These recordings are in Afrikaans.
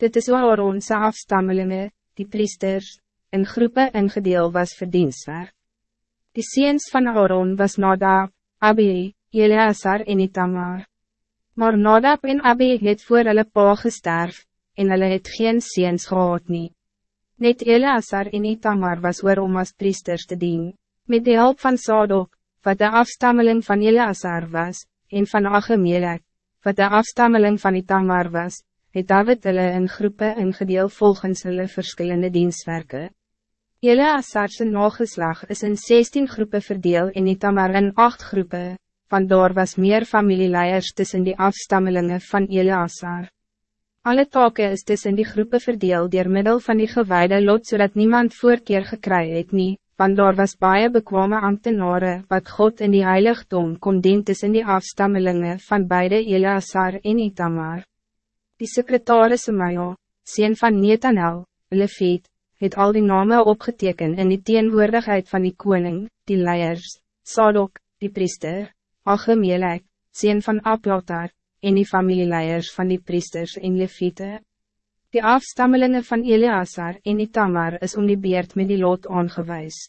Dit is waar onze afstammelingen, die priesters, in groepen ingedeel was verdienstwerk. Die seens van Aaron was Nadab, Abi, Eleazar en Itamar. Maar Nadab en Abi het voor hulle pa gesterf, en hulle het geen seens gehad nie. Net Eleazar en Itamar was oor om as priesters te dien, met de hulp van Sadok, wat de afstammeling van Eleazar was, en van Achemelek, wat de afstammeling van Itamar was, het David hulle in groepen ingedeel volgens hulle verschillende dienstwerken. Eleazar's nageslag is in 16 groepen verdeel en Itamar in 8 groepen, vandoor was meer familieleiers tussen die afstammelingen van Eleazar. Alle taken is tussen die groepen verdeel door middel van die gewijde lot zodat niemand voorkeer gekry het nie, want daar was baie bekwame ambtenaren wat God in die heiligdom kon dien tussen die afstammelingen van beide Eleazar en Itamar. Die secretaris Maja, sien van Netanel, Leviet, het al die namen opgeteken in die teenwoordigheid van die koning, die leiers, Sadok, die priester, Achemelek, sien van Ablatar, en die familieleiers van die priesters en Leviete. Die afstammelingen van Eleazar en Itamar is om die beerd met die lot aangewijs.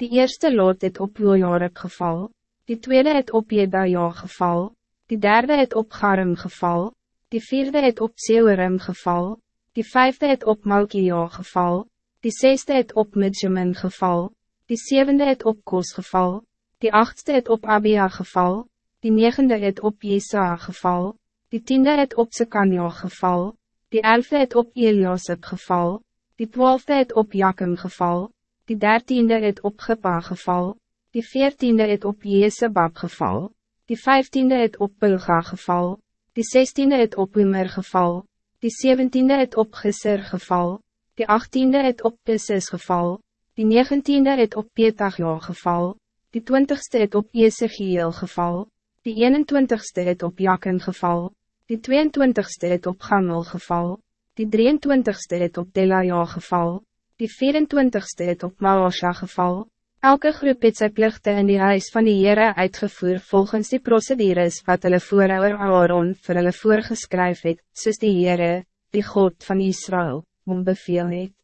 Die eerste lot het op Jojarek geval, die tweede het op Jedaja geval, die derde het op Garum geval, die vierde het op Seorim geval, die vijfde het op Malkia geval, die zesde het op Midjamin geval, die zevende het op Kos geval, die achtste het op Abia geval, die negende het op Jesa geval, die tiende het op Sekanja geval, Die elfde het op Eliasip geval, die twaalfde het op Jakim geval, die dertiende het op Gepa geval, die veertiende het op Jezebab geval, die vijftiende het op Pulga geval, die zestiende het op Wimmer geval, die zeventiende het op Gisser geval, die achttiende het op Pisses geval, die negentiende het op Petagja geval, die twintigste het op Ezekiel geval, die eenentwintigste het op Jakin geval, Die 22ste het op Gamel geval, die 23ste het op Delaja geval, die 24ste het op Maosha geval. Elke groep het sy plichte in die huis van die Heere uitgevoer volgens die procedures wat hulle voorhouwer Aaron vir hulle voorgeskryf het, soos die Heere, die God van Israël, om beveel het.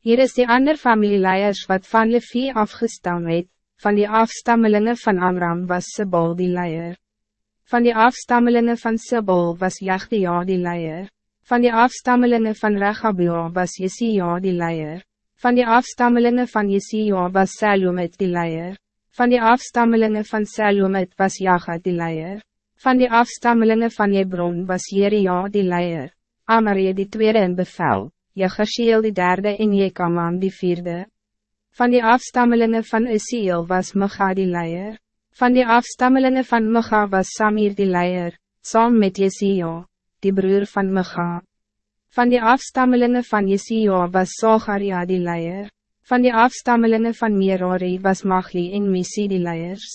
Hier is die ander familieleiers wat van Levi afgestam het, van die afstammelingen van Amram was Sebal die leier. Van die afstammelingen van Sebel was Jachdia die leier. Van die afstammelingen van Rechabia was Jesia die leier. Van die afstammelingen van Jesia was Salomit die leier. Van die afstammelingen van Salomit was Jacha die leier. Van die afstammelingen van Hebron was Jeria die leier. Amarie die tweede in bevel, Jechashiel die derde en Jekaman die vierde. Van die afstammelingen van Isiel was Mecha die leier. Van die afstammelingen van Mecha was Samir die leier, saam met Jesio, die broer van Mecha. Van die afstammelingen van Jesio was Zacharia die leier. Van die afstammelingen van Merari was Machli en Misi die leiers.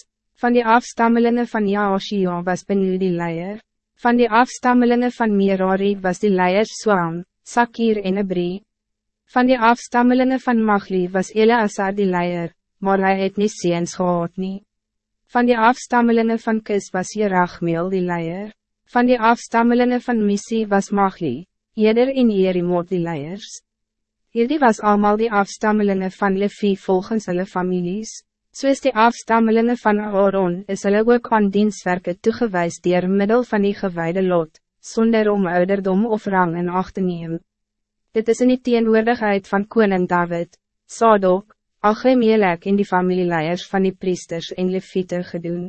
Van die afstammelingen van Jaoshio was Benu die leier. Van die afstammelingen van Merari was die leiers Swam, Sakir en Ebri. Van die afstammelingen van Machli was Eleazar die leier, maar hij het nie seens gehad nie. Van die afstammelingen van Kis was Jerachmeel die leier. Van die afstammelingen van Missie was Magli, Jeder en Jerimot die leiers. Hierdie was allemaal die afstammelingen van Levi volgens hulle families. Soos die afstammelingen van Aaron is hulle ook aan dienstwerke toegewijs dier middel van die gewijde lot, zonder om ouderdom of rang in acht te neem. Dit is in die teenwoordigheid van koning David, Sadok, Achemelek en die familieleiers van die priesters en leviete gedoen.